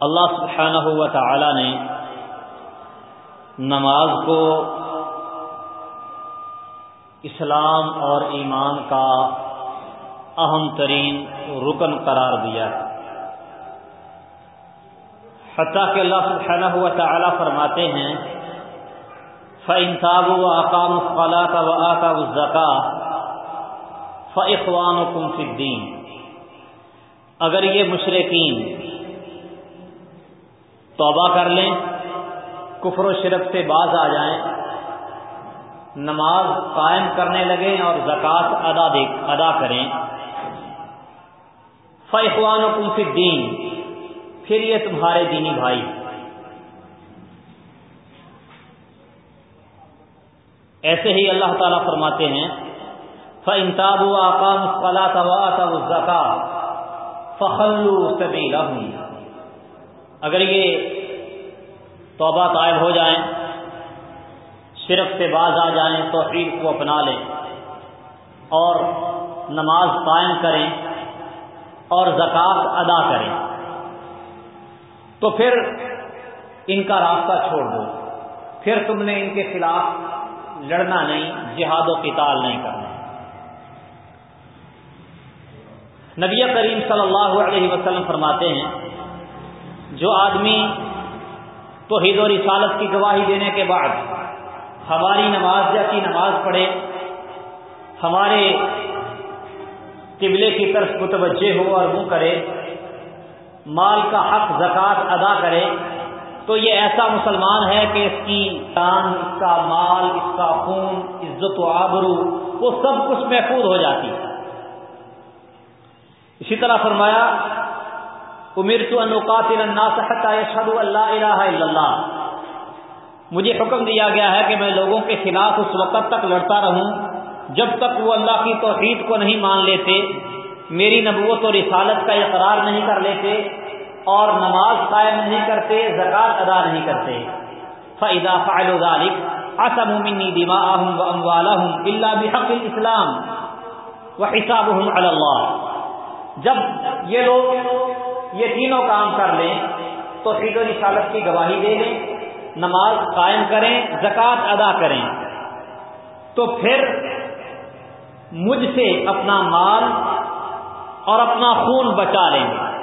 اللہ سبحانہ ہوا تعالی نے نماز کو اسلام اور ایمان کا اہم ترین رکن قرار دیا ہے۔ حتیٰ کہ اللہ سبحانہ ہوا تعالی فرماتے ہیں فنصاب و اقام فلا کا و آتا الزکا فقوان و فدین اگر یہ مشرقین توبہ کر لیں، کفر و شرک سے باز آ جائیں، نماز قائم کرنے لگیں اور زکوٰۃ ادا ادا کریں۔ فیخوان و کلف دین پھر یہ تمہارے دینی بھائی۔ ایسے ہی اللہ تعالیٰ فرماتے ہیں فنتاب و آکام فلاح زکا فخلو سبھی اگر یہ توبہ طائب ہو جائیں، شرک سے باز آ جائیں تو کو اپنا لیں اور نماز قائم کریں اور زکوٰۃ ادا کریں، تو پھر ان کا راستہ چھوڑ دو۔ پھر تم نے ان کے خلاف لڑنا نہیں، جہاد و قتال نہیں کرنا۔ نبی کریم صلی اللہ علیہ وسلم فرماتے ہیں جو آدمی توحید و رسالت کی گواہی دینے کے بعد ہماری نماز یا کی نماز پڑھے، ہمارے قبلے کی طرف متوجہ ہو اور منہ کرے، مال کا حق زکوٰۃ ادا کرے، تو یہ ایسا مسلمان ہے کہ اس کی تان اس کا مال، اس کا خون، عزت و آبرو، وہ سب کچھ محفوظ ہو جاتی ہے۔ اسی طرح فرمایا امیر تو انوقات یشہد اللہ الہ الا اللہ مجھے حکم دیا گیا ہے کہ میں لوگوں کے خلاف اس وقت تک لڑتا رہوں، جب تک وہ اللہ کی توحید کو نہیں مان لیتے، میری نبوت اور رسالت کا اقرار نہیں کر لیتے، اور نماز قائم نہیں کرتے، زکوٰۃ ادا نہیں کرتے۔ فعدا فعل ذالک اسم منی دما و اموال اللہ بحق الاسلام و حساب اللہ جب یہ لوگ یہ تینوں کام کر لیں تو عید و رسالت کی گواہی دے لیں، نماز قائم کریں، زکوٰۃ ادا کریں۔ تو پھر مجھ سے اپنا مال اور اپنا خون بچا لیں گے۔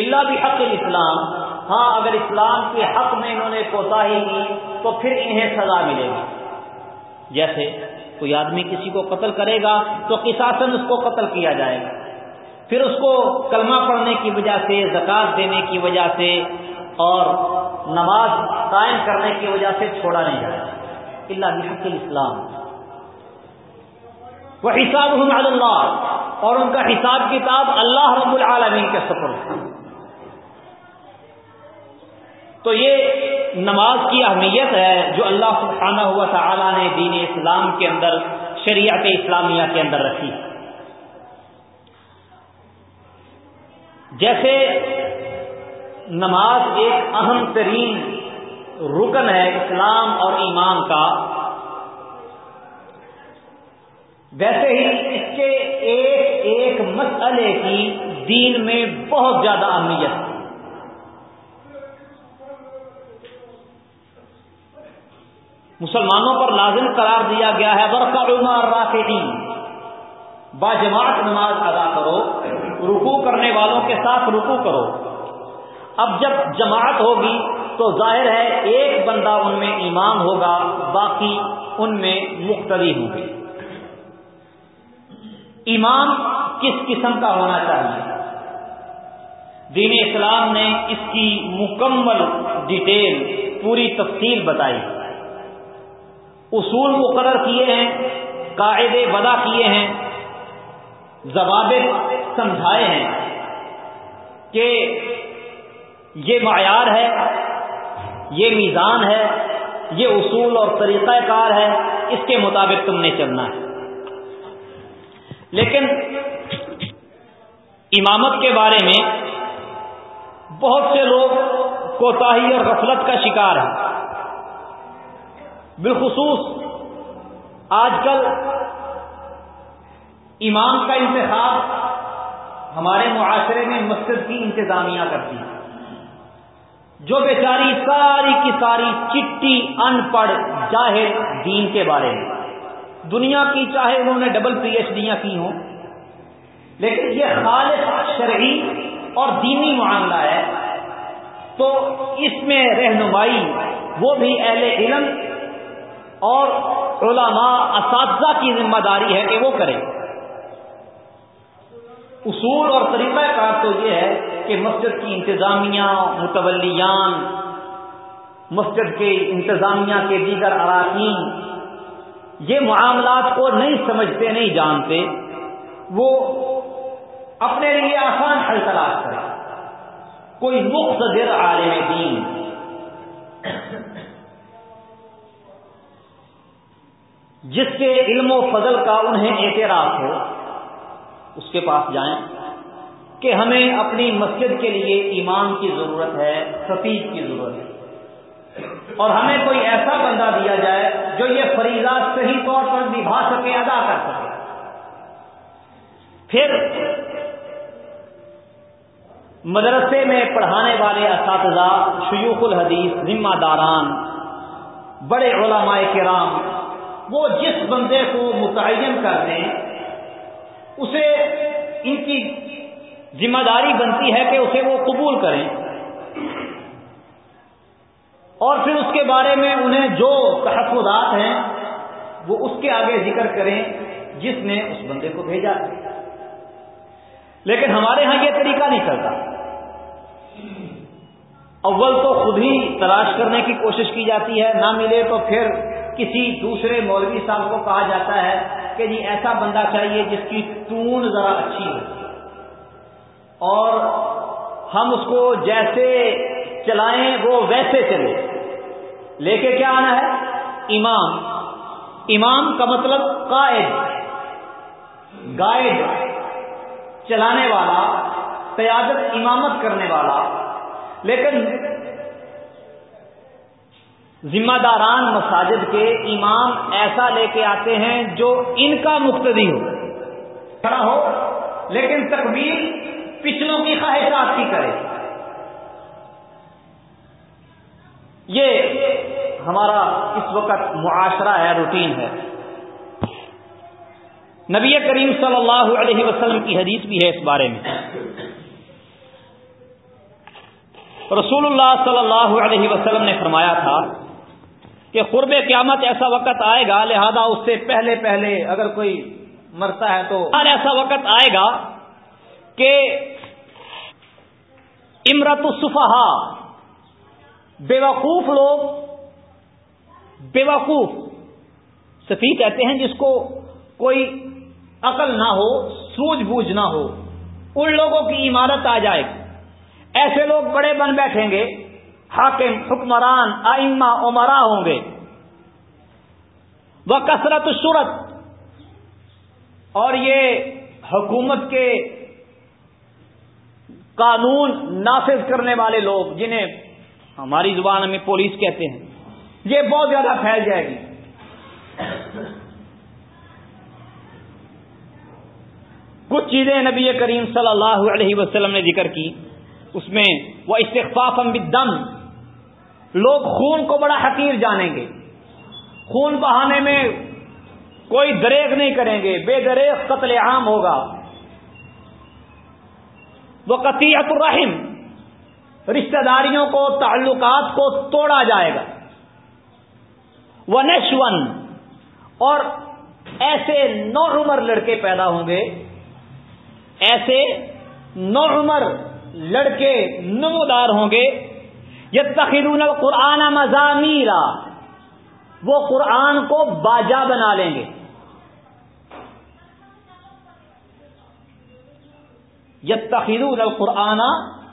اللہ بھی حق اسلام ہاں اگر اسلام کے حق میں انہوں نے کوتا ہی کی، تو پھر انہیں سزا ملے گی۔ جیسے کوئی آدمی کسی کو قتل کرے گا، تو کساسن اس کو قتل کیا جائے گا۔ پھر اس کو کلمہ پڑھنے کی وجہ سے زکات دینے کی وجہ سے اور نماز قائم کرنے کی وجہ سے چھوڑا نہیں جائے اللہ بحق الاسلام۔ وہ حساب اللہ۔ اور ان کا حساب کتاب اللہ رب العالمین کے سفر۔ تو یہ نماز کی اہمیت ہے جو اللہ سبحانہ ہوا تعالی نے دین اسلام کے اندر، شریعت اسلامیہ کے اندر رکھی۔ ہے جیسے نماز ایک اہم ترین رکن ہے اسلام اور ایمان کا، ویسے ہی اس کے ایک ایک مسئلے کی دین میں بہت زیادہ اہمیت ہے۔ مسلمانوں پر لازم قرار دیا گیا ہے برقع عمر رافعین با جماعت نماز ادا کرو۔ رکو کرنے والوں کے ساتھ رکو کرو۔ اب جب جماعت ہوگی تو ظاہر ہے ایک بندہ ان میں امام ہوگا، باقی ان میں مختلف ہوں گے ایمان کس قسم کا ہونا چاہیے؟ دین اسلام نے اس کی مکمل ڈیٹیل، پوری تفصیل بتائی۔ اصول مقرر کیے ہیں، قاعدے بدا کیے ہیں۔ ضوابط سمجھائے ہیں کہ یہ معیار ہے، یہ میزان ہے، یہ اصول اور طریقہ کار ہے، اس کے مطابق تم نے چلنا ہے۔ لیکن امامت کے بارے میں بہت سے لوگ کوتاہی اور غفلت کا شکار ہیں۔ بالخصوص آج کل امام کا انتخاب ہمارے معاشرے میں مسجد کی انتظامیہ کرتی ہے۔ جو بیچاری ساری کی ساری چٹی ان پڑھ جاہر دین کے بارے میں۔ دنیا کی چاہے انہوں نے ڈبل پی ایچ ڈیاں کی ہوں۔ لیکن یہ خالص شرعی اور دینی معاملہ ہے۔ تو اس میں رہنمائی، وہ بھی اہل علم اور علماء اساتذہ کی ذمہ داری ہے کہ وہ کریں۔ اصول اور طریقہ کار تو یہ ہے کہ مسجد کی انتظامیہ، متولیان، مسجد کے انتظامیہ کے دیگر اراکین، یہ معاملات کو نہیں سمجھتے، نہیں جانتے، وہ اپنے لیے آسان حل تلاش کرے کوئی مختصر عالم دین۔ جس کے علم و فضل کا انہیں اعتراف ہو۔ اس کے پاس جائیں کہ ہمیں اپنی مسجد کے لیے ایمان کی ضرورت ہے سفید کی ضرورت ہے۔ اور ہمیں کوئی ایسا بندہ دیا جائے جو یہ فریضہ صحیح طور پر نبھا سکے، ادا کر سکے۔ پھر مدرسے میں پڑھانے والے اساتذہ، شیوخ الحدیث، ذمہ داران، بڑے علماء کرام، وہ جس بندے کو متعین کر دیں اسے ان کی ذمہ داری بنتی ہے کہ اسے وہ قبول کریں۔ اور پھر اس کے بارے میں انہیں جو تحفظات ہیں، وہ اس کے آگے ذکر کریں جس نے اس بندے کو بھیجا۔ لیکن ہمارے ہاں یہ طریقہ نہیں چلتا۔ اول تو خود ہی تلاش کرنے کی کوشش کی جاتی ہے، نہ ملے تو پھر کسی دوسرے مولوی صاحب کو کہا جاتا ہے کہ جی ایسا بندہ چاہیے جس کی ٹون ذرا اچھی ہو۔ اور ہم اس کو جیسے چلائیں وہ ویسے چلے۔ لے کے کیا آنا ہے؟ امام امام کا مطلب قائد۔ گائیڈ۔ چلانے والا، قیادت، امامت کرنے والا۔ لیکن ذمہ داران مساجد کے امام ایسا لے کے آتے ہیں جو ان کا مقتدی ہو۔ کھڑا ہو، لیکن تکبیر پچھلوں کی خواہشات کی کرے۔ یہ ہمارا اس وقت معاشرہ ہے، روٹین ہے۔ نبی کریم صلی اللہ علیہ وسلم کی حدیث بھی ہے اس بارے میں۔ رسول اللہ صلی اللہ علیہ وسلم نے فرمایا تھا کہ قرب قیامت ایسا وقت آئے گا، لہذا اس سے پہلے پہلے اگر کوئی مرتا ہے تو ایسا وقت آئے گا کہ امرت الصفہا بے وقوف لوگ بے وقوف کہتے ہیں جس کو کوئی عقل نہ ہو سوجھ بوجھ نہ ہو، ان لوگوں کی عمارت آ جائے گی۔ ایسے لوگ بڑے بن بیٹھیں گے۔ حاکم، حکمران آئما عمرا ہوں گے۔ وہ کثرت صورت اور یہ حکومت کے قانون نافذ کرنے والے لوگ جنہیں ہماری زبان میں پولیس کہتے ہیں، یہ بہت زیادہ پھیل جائے گی۔ کچھ چیزیں نبی کریم صلی اللہ علیہ وسلم نے ذکر کی، اس میں وہ استخفاف دم لوگ خون کو بڑا حقیر جانیں گے۔ خون بہانے میں کوئی دریغ نہیں کریں گے، بے دریغ قتل عام ہوگا۔ وہ قطیعت الرحم، رشتہ داریوں کو، تعلقات کو توڑا جائے گا۔ وہ نشون اور ایسے نو عمر لڑکے پیدا ہوں گے۔ ایسے نو عمر لڑکے نمودار ہوں گے۔ یتخذون القرآن مزامیرا وہ قرآن کو باجا بنا لیں گے. یتخذون القرآن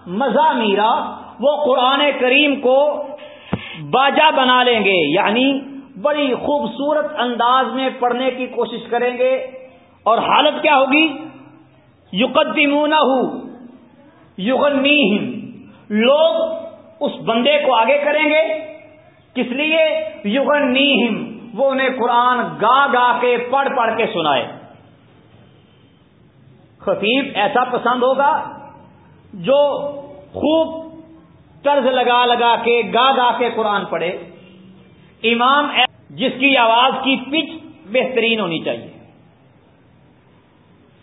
مزامیرا وہ قرآن کریم کو باجا بنا لیں گے. یعنی بڑی خوبصورت انداز میں پڑھنے کی کوشش کریں گے. اور حالت کیا ہوگی؟ یقدمون یغنی لوگ اس بندے کو آگے کریں گے؟ کس لیے؟ یوگن نیم وہ انہیں قرآن گا گا کے، پڑھ پڑھ کے سنائے۔ خطیب ایسا پسند ہوگا جو خوب طرز لگا لگا کے، گا گا کے قرآن پڑھے۔ امام جس کی آواز کی پچ بہترین ہونی چاہیے۔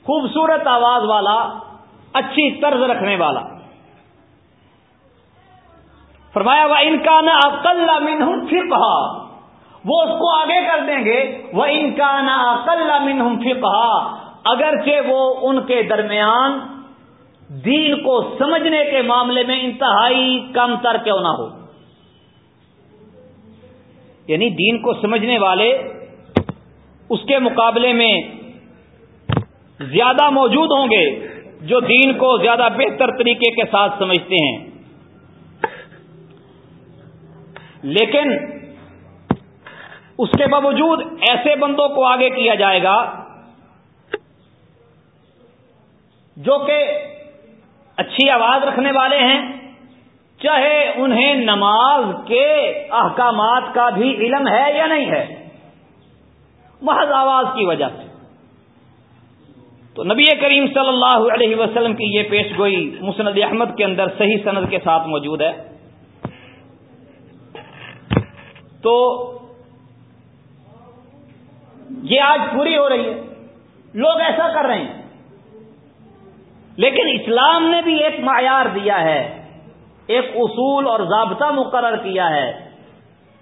خوبصورت آواز والا، اچھی طرز رکھنے والا۔ فرمایا وہ ان کا نہ عقل من وہ اس کو آگے کر دیں گے وہ ان کا نہ عقل من اگرچہ وہ ان کے درمیان دین کو سمجھنے کے معاملے میں انتہائی کم تر کیوں نہ ہو۔ یعنی دین کو سمجھنے والے اس کے مقابلے میں زیادہ موجود ہوں گے جو دین کو زیادہ بہتر طریقے کے ساتھ سمجھتے ہیں۔ لیکن اس کے باوجود ایسے بندوں کو آگے کیا جائے گا جو کہ اچھی آواز رکھنے والے ہیں، چاہے انہیں نماز کے احکامات کا بھی علم ہے یا نہیں ہے، محض آواز کی وجہ سے۔ تو نبی کریم صلی اللہ علیہ وسلم کی یہ پیش گوئی مسند احمد کے اندر صحیح سند کے ساتھ موجود ہے۔ تو یہ آج پوری ہو رہی ہے۔ لوگ ایسا کر رہے ہیں۔ لیکن اسلام نے بھی ایک معیار دیا ہے، ایک اصول اور ضابطہ مقرر کیا ہے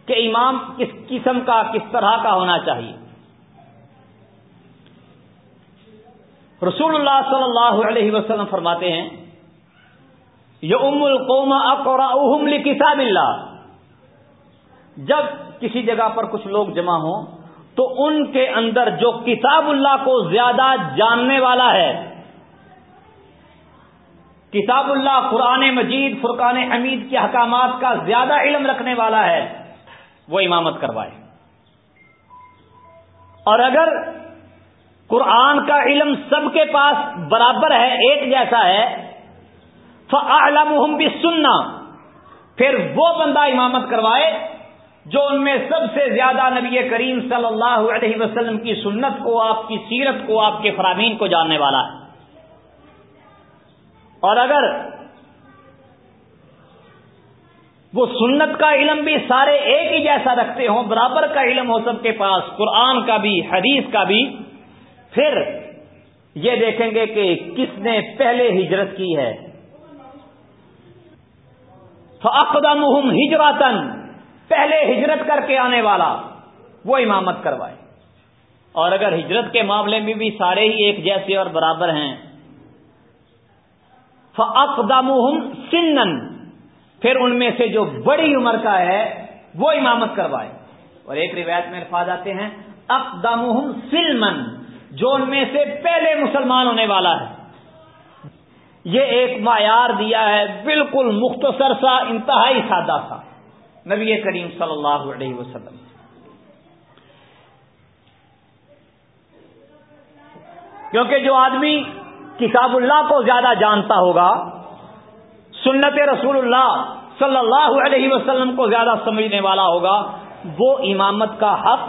کہ امام کس قسم کا، کس طرح کا ہونا چاہیے۔ رسول اللہ صلی اللہ علیہ وسلم فرماتے ہیں یہ ام القوم اقرا کتاب اللہ جب کسی جگہ پر کچھ لوگ جمع ہوں تو ان کے اندر جو کتاب اللہ کو زیادہ جاننے والا ہے، کتاب اللہ قرآن مجید، فرقان حمید کے حکامات کا زیادہ علم رکھنے والا ہے، وہ امامت کروائے۔ اور اگر قرآن کا علم سب کے پاس برابر ہے، ایک جیسا ہے تو بھی سننا پھر وہ بندہ امامت کروائے جو ان میں سب سے زیادہ نبی کریم صلی اللہ علیہ وسلم کی سنت کو، آپ کی سیرت کو، آپ کے فرامین کو جاننے والا ہے۔ اور اگر وہ سنت کا علم بھی سارے ایک ہی جیسا رکھتے ہوں، برابر کا علم ہو سب کے پاس، قرآن کا بھی، حدیث کا بھی، پھر یہ دیکھیں گے کہ کس نے پہلے ہجرت کی ہے۔ فقدم ہجراتن پہلے ہجرت کر کے آنے والا، وہ امامت کروائے۔ اور اگر ہجرت کے معاملے میں بھی سارے ہی ایک جیسے اور برابر ہیں فقدم سنن پھر ان میں سے جو بڑی عمر کا ہے، وہ امامت کروائے۔ اور ایک روایت میں الفاظ آتے ہیں اقدام سلمن جو ان میں سے پہلے مسلمان ہونے والا ہے۔ یہ ایک معیار دیا ہے، بالکل مختصر سا، انتہائی سادہ سا۔ نبی کریم صلی اللہ علیہ وسلم۔ کیونکہ جو آدمی کتاب اللہ کو زیادہ جانتا ہوگا، سنت رسول اللہ صلی اللہ علیہ وسلم کو زیادہ سمجھنے والا ہوگا، وہ امامت کا حق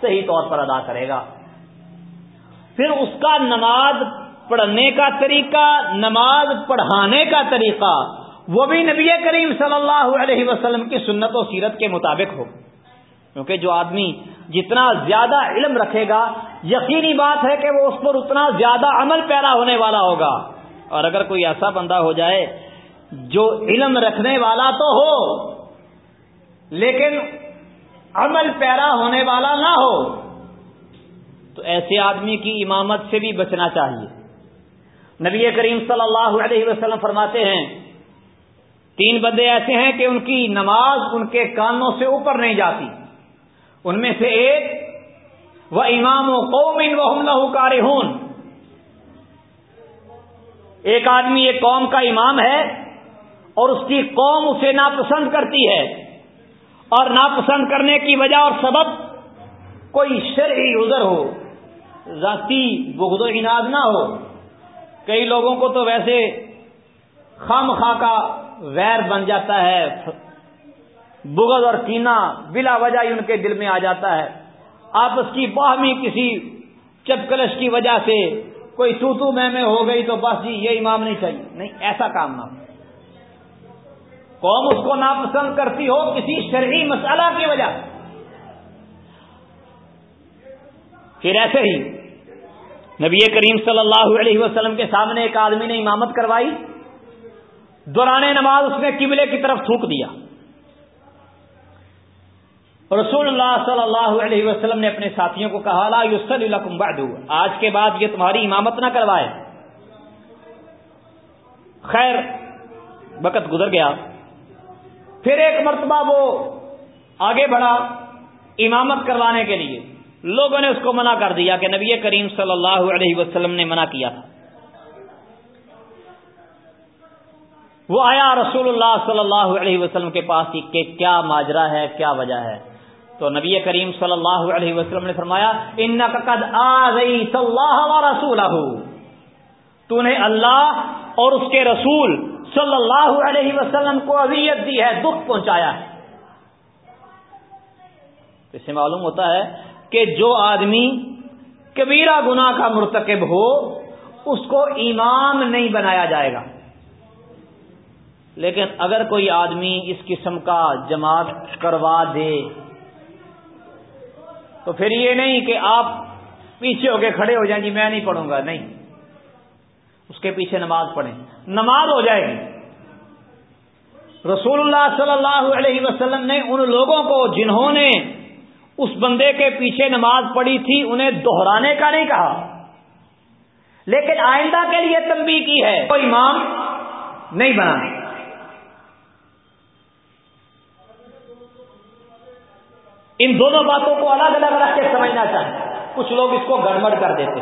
صحیح طور پر ادا کرے گا۔ پھر اس کا نماز پڑھنے کا طریقہ، نماز پڑھانے کا طریقہ وہ بھی نبی کریم صلی اللہ علیہ وسلم کی سنت و سیرت کے مطابق ہو۔ کیونکہ جو آدمی جتنا زیادہ علم رکھے گا، یقینی بات ہے کہ وہ اس پر اتنا زیادہ عمل پیرا ہونے والا ہوگا۔ اور اگر کوئی ایسا بندہ ہو جائے جو علم رکھنے والا تو ہو، لیکن عمل پیرا ہونے والا نہ ہو، تو ایسے آدمی کی امامت سے بھی بچنا چاہیے۔ نبی کریم صلی اللہ علیہ وسلم فرماتے ہیں تین بندے ایسے ہیں کہ ان کی نماز ان کے کانوں سے اوپر نہیں جاتی۔ ان میں سے ایک، وہ امام و قوم ان وہ کار ایک آدمی ایک قوم کا امام ہے اور اس کی قوم اسے ناپسند کرتی ہے۔ اور ناپسند کرنے کی وجہ اور سبب کوئی شرعی عذر ہو، ذاتی بغض و اناد نہ ہو۔ کئی لوگوں کو تو ویسے خام خاں کا ویر بن جاتا ہے، بغض اور کینا بلا وجہ ہی ان کے دل میں آ جاتا ہے۔ آپس کی باہمی کسی چپکلش کی وجہ سے کوئی تو تو میں میں ہو گئی تو بس جی یہ امام نہیں چاہیے۔ نہیں، ایسا کام نہ قوم اس کو ناپسند کرتی ہو کسی شرعی مسئلہ کی وجہ پھر ایسے ہی نبی کریم صلی اللہ علیہ وسلم کے سامنے ایک آدمی نے امامت کروائی۔ دوران نماز اس نے قبلے کی طرف تھوک دیا۔ رسول اللہ صلی اللہ علیہ وسلم نے اپنے ساتھیوں کو کہا، لا یوسلکم بعد آج کے بعد یہ تمہاری امامت نہ کروائے۔ خیر، وقت گزر گیا۔ پھر ایک مرتبہ وہ آگے بڑھا امامت کروانے کے لیے۔ لوگوں نے اس کو منع کر دیا کہ نبی کریم صلی اللہ علیہ وسلم نے منع کیا تھا۔ وہ آیا رسول اللہ صلی اللہ علیہ وسلم کے پاس کہ کیا ماجرا ہے، کیا وجہ ہے؟ تو نبی کریم صلی اللہ علیہ وسلم نے فرمایا ان قد آ گئی اللہ رسول تو نے اللہ اور اس کے رسول صلی اللہ علیہ وسلم کو اذیت دی ہے، دکھ پہنچایا ہے۔ اس سے معلوم ہوتا ہے کہ جو آدمی کبیرہ گناہ کا مرتکب ہو، اس کو امام نہیں بنایا جائے گا۔ لیکن اگر کوئی آدمی اس قسم کا جماعت کروا دے، تو پھر یہ نہیں کہ آپ پیچھے ہو کے کھڑے ہو جائیں جی میں نہیں پڑھوں گا، نہیں۔ اس کے پیچھے نماز پڑھیں۔ نماز ہو جائے گی۔ رسول اللہ صلی اللہ علیہ وسلم نے ان لوگوں کو جنہوں نے اس بندے کے پیچھے نماز پڑھی تھی، انہیں دوہرانے کا نہیں کہا۔ لیکن آئندہ کے لیے تنبی کی ہے۔ کوئی امام نہیں بنانا ان دونوں باتوں کو الگ الگ رکھ کے سمجھنا چاہیے۔ کچھ لوگ اس کو گڑبڑ کر دیتے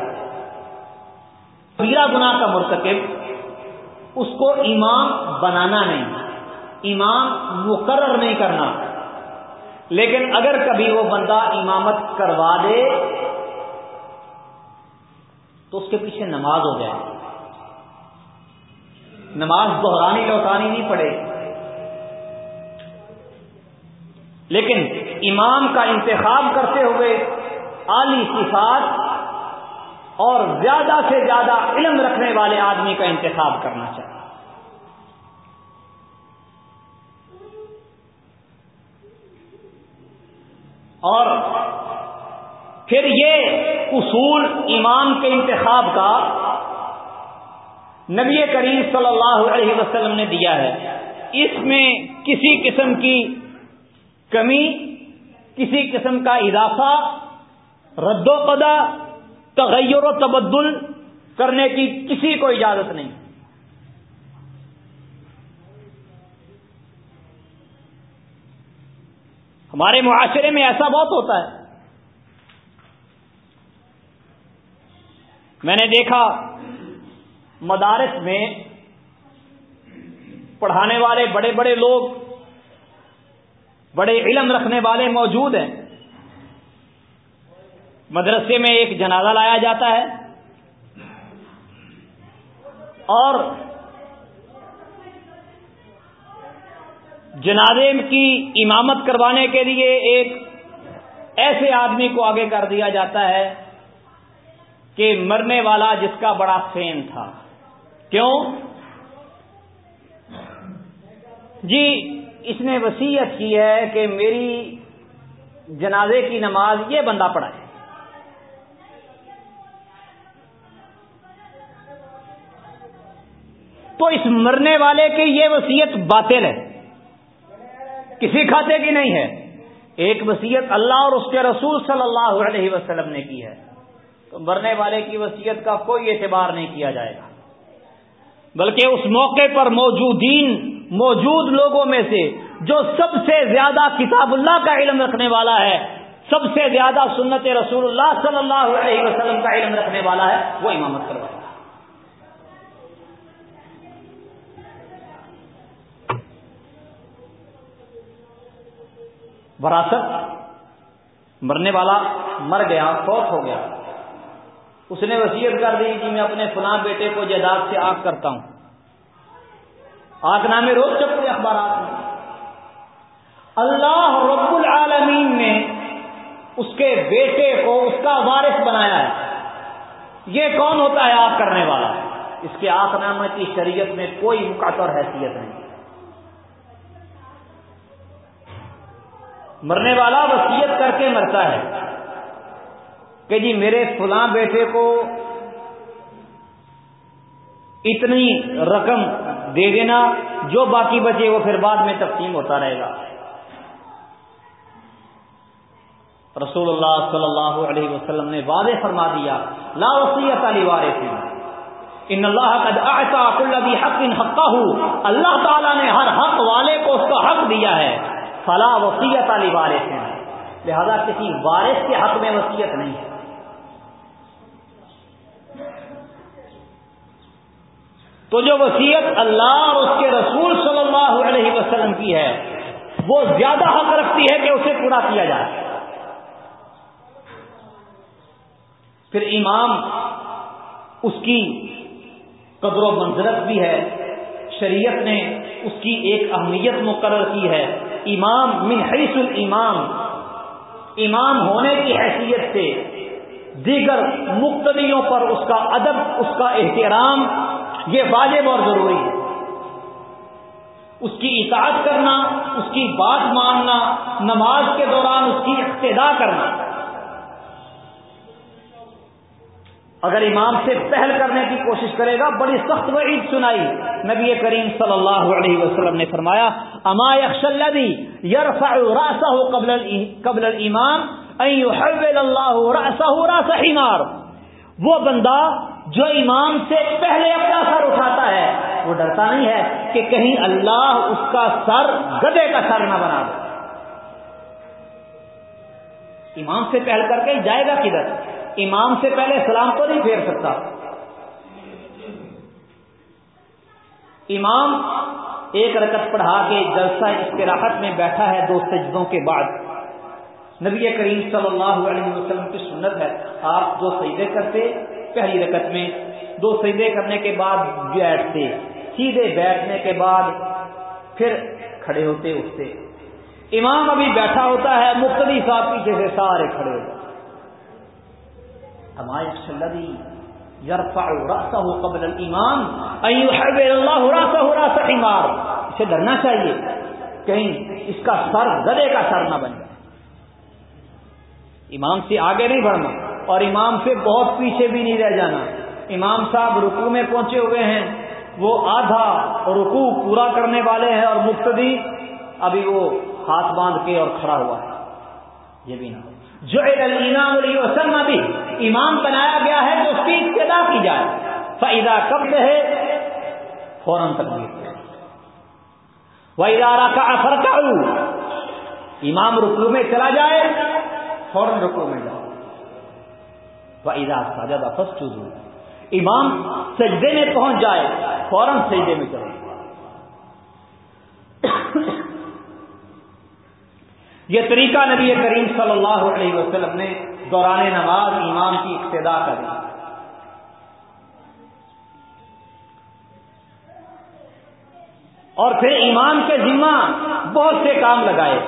پیرا گنا کا مرتکب، اس کو امام بنانا نہیں امام مقرر نہیں کرنا۔ لیکن اگر کبھی وہ بندہ امامت کروا دے، تو اس کے پیچھے نماز ہو جائے۔ نماز دہرانی لوٹانی نہیں پڑے۔ لیکن امام کا انتخاب کرتے ہوئے اعلی صفات اور زیادہ سے زیادہ علم رکھنے والے آدمی کا انتخاب کرنا چاہیے۔ اور پھر یہ اصول امام کے انتخاب کا نبی کریم صلی اللہ علیہ وسلم نے دیا ہے۔ اس میں کسی قسم کی کمی کسی قسم کا اضافہ، رد و قدا، تغیر و تبدل کرنے کی کسی کو اجازت نہیں۔ ہمارے معاشرے میں ایسا بہت ہوتا ہے۔ میں نے دیکھا مدارس میں پڑھانے والے بڑے بڑے لوگ بڑے علم رکھنے والے موجود ہیں۔ مدرسے میں ایک جنازہ لایا جاتا ہے۔ اور جنازے کی امامت کروانے کے لیے ایک ایسے آدمی کو آگے کر دیا جاتا ہے کہ مرنے والا جس کا بڑا فین تھا۔ کیوں؟ جی اس نے وسیعت کی ہے کہ میری جنازے کی نماز یہ بندہ پڑھائے۔ تو اس مرنے والے کی یہ وسیعت باطل ہے۔ کسی کھاتے کی نہیں ہے۔ ایک وسیعت اللہ اور اس کے رسول صلی اللہ علیہ وسلم نے کی ہے۔ تو مرنے والے کی وسیعت کا کوئی اعتبار نہیں کیا جائے گا۔ بلکہ اس موقع پر موجودین موجود لوگوں میں سے جو سب سے زیادہ کتاب اللہ کا علم رکھنے والا ہے، سب سے زیادہ سنت رسول اللہ صلی اللہ علیہ وسلم کا علم رکھنے والا ہے، وہ امامت کروائے گا وراثت، مرنے والا مر گیا، فوت ہو گیا۔ اس نے وسیعت کر دی کہ میں اپنے فلاں بیٹے کو جائیداد سے آگ کرتا ہوں۔ آگ نامے روز چکے اخبارات میں۔ اللہ رب العالمین نے اس کے بیٹے کو اس کا وارث بنایا ہے۔ یہ کون ہوتا ہے آگ کرنے والا؟ اس کے آخ نامے کی شریعت میں کوئی مقاطر حیثیت نہیں۔ مرنے والا وسیعت کر کے مرتا ہے کہ جی میرے فلاں بیٹے کو اتنی رقم دے دینا، جو باقی بچے وہ پھر بعد میں تقسیم ہوتا رہے گا۔ رسول اللہ صلی اللہ علیہ وسلم نے واضح فرما دیا، لا وسیعت علی وارث۔ ان اللہ قد اعطى كل ذي حق حقه اللہ تعالی نے ہر حق والے کو اس کا حق دیا ہے۔ فلا وصیت علی وارث۔ لہذا کسی وارث کے حق میں وصیت نہیں۔ ہے تو جو وصیت اللہ اور اس کے رسول صلی اللہ علیہ وسلم کی ہے، وہ زیادہ حق رکھتی ہے کہ اسے پورا کیا جائے۔ پھر امام اس کی قدر و منظرت بھی ہے، شریعت نے اس کی ایک اہمیت مقرر کی ہے۔ امام من حیث الامام، امام ہونے کی حیثیت سے دیگر مقتدیوں پر اس کا ادب، اس کا احترام یہ واجب اور ضروری ہے۔ اس کی اطاعت کرنا، اس کی بات ماننا، نماز کے دوران اس کی اقتدا کرنا۔ اگر امام سے پہل کرنے کی کوشش کرے گا، بڑی سخت وعید سنائی نبی کریم صلی اللہ علیہ وسلم نے فرمایا، اما یکشلدی یرفع راسہ قبل قبل الامام ان يحول اللہ راسہ راس حمار۔ وہ بندہ جو امام سے پہلے اپنا سر اٹھاتا ہے، وہ ڈرتا نہیں ہے کہ کہیں اللہ اس کا سر گدے کا سر نہ بنا دے۔ امام سے پہل کر کے جائے گا کدھر؟ امام سے پہلے سلام تو نہیں پھیر سکتا۔ امام ایک رکت پڑھا کے جلسہ استراحت میں بیٹھا ہے دو سجدوں کے بعد۔ نبی کریم صلی اللہ علیہ وسلم کی سنت ہے، آپ جو سجدے کرتے پہلی رکت میں، دو سجدے کرنے کے بعد بیٹھتے، سیدھے بیٹھنے کے بعد پھر کھڑے ہوتے، اٹھتے۔ امام ابھی بیٹھا ہوتا ہے مختلف صاحب پیچھے سے سارے کھڑے ہوتے۔ ہمارے یرفع راسہ قبل الامام اللہ راسہ راس امار اسے ڈرنا چاہیے، کہیں اس کا سر، گدے کا سر نہ بن جائے امام سے آگے نہیں بڑھنا۔ اور امام سے بہت پیچھے بھی نہیں رہ جانا۔ امام صاحب رکو میں پہنچے ہوئے ہیں۔ وہ آدھا رکو پورا کرنے والے ہیں اور مقتدی ابھی وہ ہاتھ باندھ کے اور کھڑا ہوا ہے۔ یہ بھی نہ جو وسلم ابھی امام بنایا گیا ہے تو اس کی ابتدا کی جائے۔ فائدہ کب سے ہے، فوراً تک وہ ادارہ کا اثر کا امام رکو میں چلا جائے، فوراً رکو میں جاؤ۔ ساجدہ فسٹ امام سجدے میں پہنچ جائے، فوراً سجدے میں چلو یہ طریقہ نبی کریم صلی اللہ علیہ وسلم نے دوران نماز امام کی ابتدا کری اور پھر امام کے ذمہ بہت سے کام لگائے۔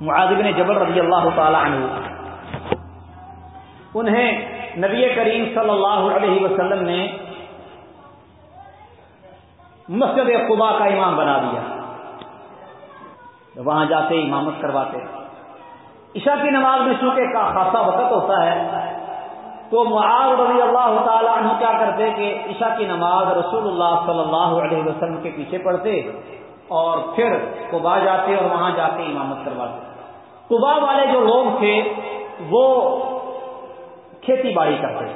معاذ نے جبر رضی اللہ تعالی عنہ۔ انہیں نبی کریم صلی اللہ علیہ وسلم نے مسجد قبا کا امام بنا دیا۔ وہاں جاتے امامت کرواتے۔ عشاء کی نماز میں چونکہ کا خاصا وقت ہوتا ہے، تو معاذ رضی اللہ تعالیٰ عنہ کیا کرتے کہ عشاء کی نماز رسول اللہ صلی اللہ علیہ وسلم کے پیچھے پڑھتے اور پھر قبا جاتے اور وہاں جا کے امامت کرواتے۔ قبا والے جو لوگ تھے، وہ کھیتی باڑی کرتے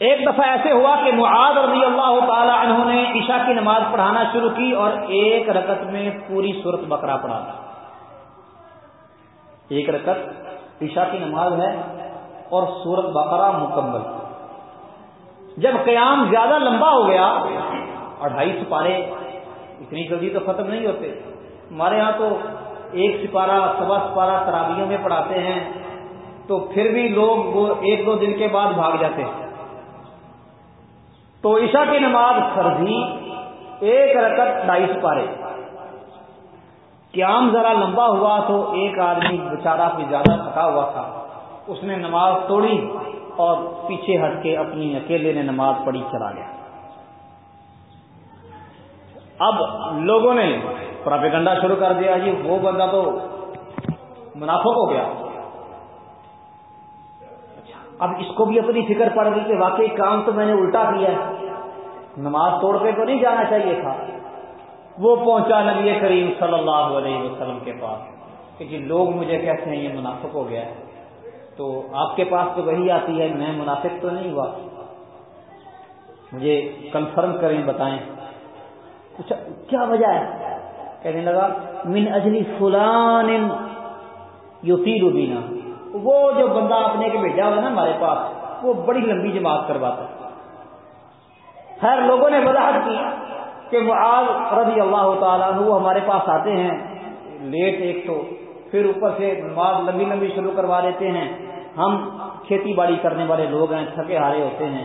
ایک دفعہ ایسے ہوا کہ معاذ رضی اللہ تعالی عنہ نے عشاء کی نماز پڑھانا شروع کی اور ایک رکت میں پوری صورت بکرا پڑھا ایک رکت عشاء کی نماز ہے اور سورت بقرہ مکمل۔ جب قیام زیادہ لمبا ہو گیا، اڑھائی سپارے اتنی جلدی تو ختم نہیں ہوتے۔ ہمارے ہاں تو ایک سپارہ، سوا سپارہ ترابیوں میں پڑھاتے ہیں، تو پھر بھی لوگ وہ ایک دو دن کے بعد بھاگ جاتے ہیں۔ تو عشاء کی نماز فرضی ایک رکت ڈھائی سپارے۔ قیام ذرا لمبا ہوا تو ایک آدمی بچارا کوئی زیادہ تھکا ہوا تھا۔ اس نے نماز توڑی اور پیچھے ہٹ کے اپنی اکیلے نے نماز پڑھی چلا گیا۔ اب لوگوں نے پراپیگنڈا شروع کر دیا جی وہ بندہ تو منافق ہو گیا۔ اب اس کو بھی اپنی فکر پڑ گئی کہ واقعی کام تو میں نے الٹا کیا ہے۔ نماز توڑ کے تو نہیں جانا چاہیے تھا۔ وہ پہنچا نبی کریم صلی اللہ علیہ وسلم کے پاس کہ جی لوگ مجھے کہتے ہیں یہ منافق ہو گیا ہے۔ تو آپ کے پاس تو وہی آتی ہے، میں منافق تو نہیں ہوا۔ مجھے کنفرم کریں، بتائیں۔ کچھ کیا وجہ ہے؟ کہنے لگا، من اجلی فلان یوتی روبینا وہ جو بندہ اپنے کے بھیجا ہوا نا ہمارے پاس، وہ بڑی لمبی جماعت کرواتا۔ خیر لوگوں نے وضاحت کی کہ معاذ رضی اللہ تعالیٰ وہ ہمارے پاس آتے ہیں، لیٹ ایک تو، پھر اوپر سے نماز لمبی لمبی شروع کروا دیتے ہیں۔ ہم کھیتی باڑی کرنے والے لوگ ہیں، تھکے ہارے ہوتے ہیں۔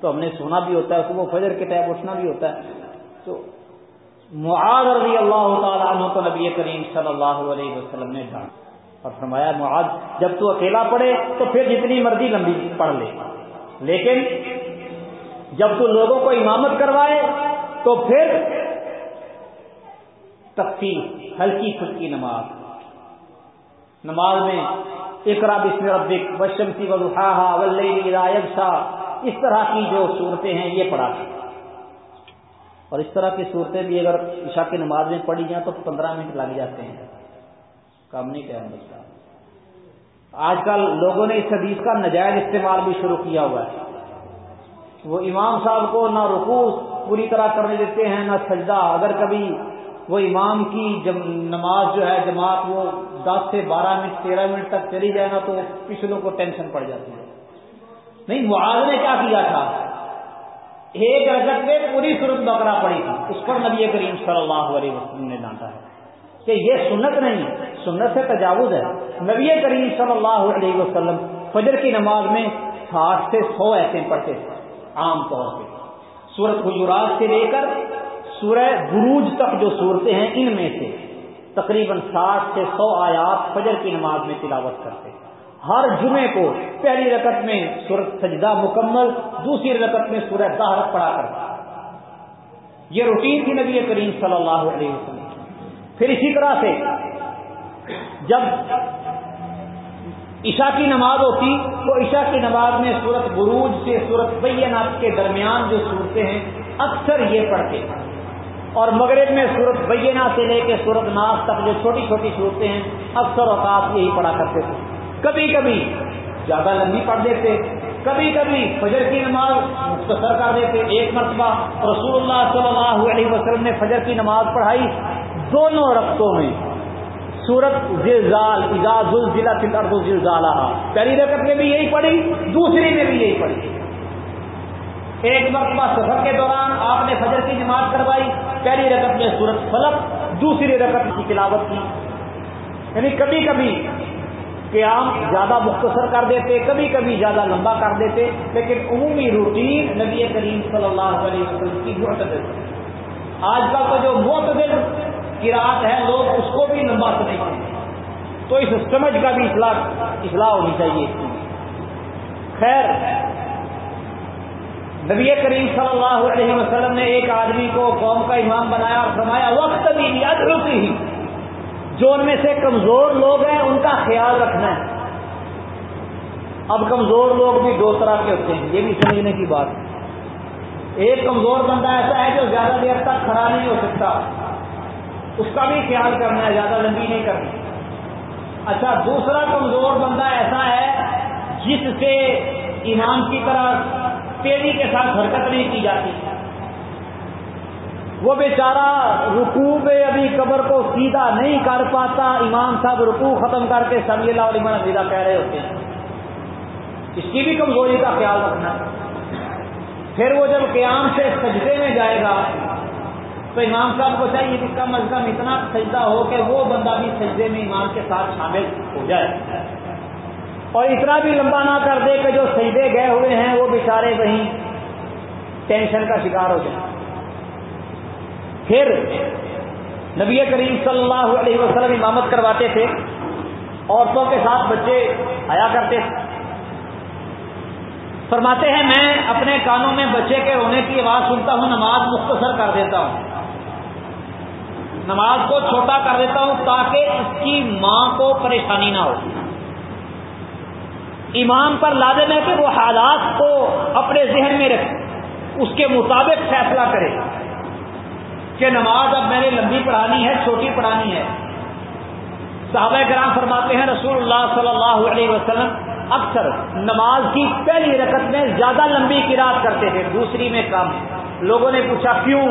تو ہم نے سونا بھی ہوتا ہے، صبح فجر کے ٹائم اٹھنا بھی ہوتا ہے۔ تو معاذ رضی اللہ تعالیٰ عنہ کو نبی کریم صلی اللہ علیہ وسلم نے ڈانٹ اور فرمایا، معاذ، جب تو اکیلا پڑھے تو پھر جتنی مرضی لمبی پڑھ لے. لیکن جب تو لوگوں کو امامت کروائے تو پھر تقسیم ہلکی پھلکی نماز. نماز میں اقرا بسم ربک وشمسی وضحاها واللیل اذا یغشا اس طرح کی جو صورتیں ہیں یہ پڑھا اور اس طرح کی صورتیں بھی اگر عشاء کی نماز میں پڑھی جائیں تو پندرہ منٹ لگ جاتے ہیں۔ کام نہیں کیا بچتا آج کل لوگوں نے اس حدیث کا نجائز استعمال بھی شروع کیا ہوا ہے۔ وہ امام صاحب کو نہ رکوع پوری طرح کرنے دیتے ہیں، نہ سجدہ۔ اگر کبھی وہ امام کی نماز جو ہے جماعت وہ دس سے بارہ منٹ، تیرہ منٹ تک چلی جائے نا تو پچھلوں کو ٹینشن پڑ جاتی ہے۔ نہیں معاذ نے کیا کیا تھا؟ ایک رجت میں پوری صورت بکرا پڑی تھی اس پر نبی کریم صلی اللہ علیہ وسلم نے ڈانٹا ہے کہ یہ سنت نہیں، سنت سے تجاوز ہے۔ نبی کریم صلی اللہ علیہ وسلم فجر کی نماز میں ساٹھ سے سو ایسے پڑھتے تھے، عام طور پہ۔ سورت حجرات سے لے کر سورہ بروج تک جو صورتیں ہیں، ان میں سے تقریباً ساٹھ سے سو آیات فجر کی نماز میں تلاوت کرتے ہیں ہر جمعے کو پہلی رکت میں سورت سجدہ مکمل، دوسری رکت میں سورہ دہرت پڑھا کرتا یہ روٹین تھی نبی کریم صلی اللہ علیہ وسلم۔ پھر اسی طرح سے جب عشاء کی نماز ہوتی، تو عشاء کی نماز میں سورت بروج سے سورت بینات کے درمیان جو صورتیں ہیں، اکثر یہ پڑھتے اور مغرب میں سورت بینا سے لے کے سورت ناس تک جو چھوٹی چھوٹی صورتیں ہیں، اکثر اوقات یہی پڑھا کرتے تھے۔ کبھی کبھی زیادہ لمبی پڑھ دیتے کبھی کبھی فجر کی نماز مختصر کر دیتے۔ ایک مرتبہ رسول اللہ صلی اللہ علیہ وسلم نے فجر کی نماز پڑھائی دونوں رقطوں میں۔ سورت زلزال اجاز الزلا فلر زلزالہ پہلی رقط میں بھی یہی پڑھی، دوسری میں بھی یہی پڑھی۔ ایک مرتبہ سفر کے دوران آپ نے فجر کی نماز کروائی، پہلی رقط میں سورت فلک دوسری رقط کی تلاوت کی۔ یعنی کبھی کبھی قیام زیادہ مختصر کر دیتے، کبھی کبھی زیادہ لمبا کر دیتے، لیکن عمومی روٹین نبی کریم صلی اللہ علیہ وسلم کی معتدل۔ آج کل کا جو معتدل رات ہے، لوگ اس کو بھی لمبا سمجھتے۔ تو اس سمجھ کا بھی اصلاح اصلاح ہونی چاہیے۔ خیر، نبی کریم صلی اللہ علیہ وسلم نے ایک آدمی کو قوم کا امام بنایا اور فرمایا، وقت بھی یاد روکی ہی۔ جو ان میں سے کمزور لوگ ہیں، ان کا خیال رکھنا ہے۔ اب کمزور لوگ بھی دو طرح کے ہوتے ہیں، یہ بھی سمجھنے کی بات ایک کمزور بندہ ایسا ہے جو زیادہ دیر تک کھڑا نہیں ہو سکتا۔ اس کا بھی خیال کرنا ہے، زیادہ لمبی نہیں کرنی۔ اچھا دوسرا کمزور بندہ ایسا ہے جس سے امام کی طرح تیزی کے ساتھ حرکت نہیں کی جاتی۔ وہ بیچارہ رکوع پہ ابھی قبر کو سیدھا نہیں کر پاتا، امام صاحب رکوع ختم کر کے سبھی اللہ علیہ سیدھا کہہ رہے ہوتے ہیں۔ اس کی بھی کمزوری کا خیال رکھنا۔ پھر وہ جب قیام سے سجدے میں جائے گا، تو امام صاحب کو چاہیے کہ کم از کم اتنا سجدہ ہو کہ وہ بندہ بھی سجدے میں امام کے ساتھ شامل ہو جائے۔ اور اتنا بھی لمبا نہ کر دے کہ جو سجدے گئے ہوئے ہیں، وہ بےچارے وہیں ٹینشن کا شکار ہو جائے پھر نبی کریم صلی اللہ علیہ وسلم امامت کرواتے تھے، عورتوں کے ساتھ بچے آیا کرتے تھے۔ فرماتے ہیں، میں اپنے کانوں میں بچے کے رونے کی آواز سنتا ہوں، نماز مختصر کر دیتا ہوں۔ نماز کو چھوٹا کر دیتا ہوں تاکہ اس کی ماں کو پریشانی نہ ہو۔ امام پر لازم ہے کہ وہ حالات کو اپنے ذہن میں رکھے، اس کے مطابق فیصلہ کرے۔ کہ نماز اب میں نے لمبی پڑھانی ہے، چھوٹی پڑھانی ہے۔ صحابہ کرام فرماتے ہیں، رسول اللہ صلی اللہ علیہ وسلم اکثر نماز کی پہلی رکت میں زیادہ لمبی قرآد کرتے تھے، دوسری میں کم۔ لوگوں نے پوچھا، کیوں؟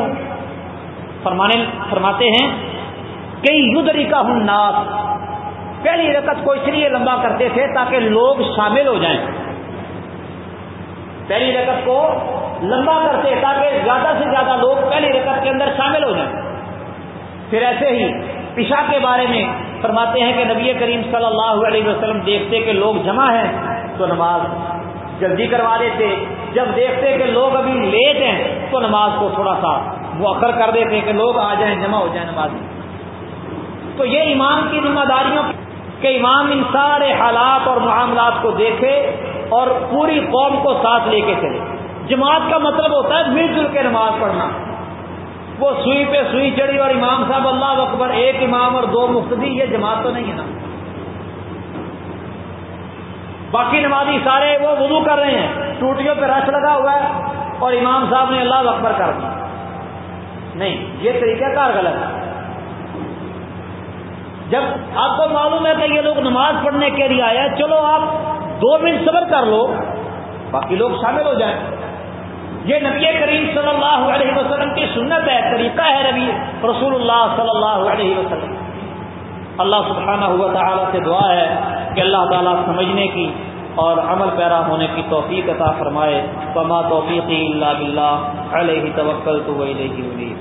فرمانے، فرماتے ہیں، کئی یدری کا ہوں ناس پہلی رکت کو اس لیے لمبا کرتے تھے تاکہ لوگ شامل ہو جائیں۔ پہلی رکت کو لمبا کرتے تاکہ زیادہ سے زیادہ لوگ پہلی رکت کے اندر شامل ہو جائیں۔ پھر ایسے ہی پشا کے بارے میں فرماتے ہیں کہ نبی کریم صلی اللہ علیہ وسلم دیکھتے کہ لوگ جمع ہیں تو نماز جلدی کروا دیتے۔ جب دیکھتے کہ لوگ ابھی لیٹ ہیں تو نماز کو تھوڑا سا مؤخر کر دیتے کہ لوگ آ جائیں، جمع ہو جائیں نماز تو یہ امام کی ذمہ داریوں کہ امام ان سارے حالات اور معاملات کو دیکھے اور پوری قوم کو ساتھ لے کے چلے۔ جماعت کا مطلب ہوتا ہے مل جل کے نماز پڑھنا۔ وہ سوئی پہ سوئی چڑھی اور امام صاحب اللہ اکبر ایک امام اور دو مفتی یہ جماعت تو نہیں ہے نا۔ باقی نمازی سارے وہ وضو کر رہے ہیں، ٹوٹیوں پہ رش لگا ہوا ہے اور امام صاحب نے اللہ اکبر کر دیا۔ نہیں، یہ طریقہ کار غلط ہے۔ جب آپ کو معلوم ہے کہ یہ لوگ نماز پڑھنے کے لیے آیا چلو آپ دو منٹ صبر کر لو، باقی لوگ شامل ہو جائیں۔ یہ نبی کریم صلی اللہ علیہ وسلم کی سنت ہے، طریقہ ہے نبی رسول اللہ صلی اللہ علیہ وسلم۔ اللہ سبحانہ ہوا تعالیٰ سے دعا ہے کہ اللہ تعالیٰ سمجھنے کی اور عمل پیرا ہونے کی توفیق عطا فرمائے۔ فما توفیقی اللہ بلّہ علیہ توکل تو وہی